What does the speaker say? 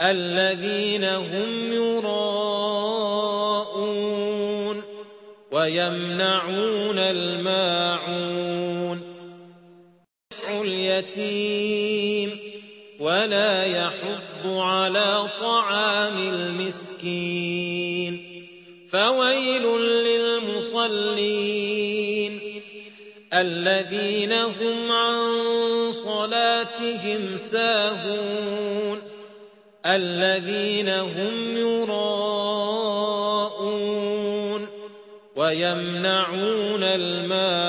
الذين هم يراءون ويمنعون الماعون اليتيم ولا يحض على طعام المسكين فويل للمصلين الذين هم عن صلاتهم ساهون الذين هم يراءون ويمنعون الماعون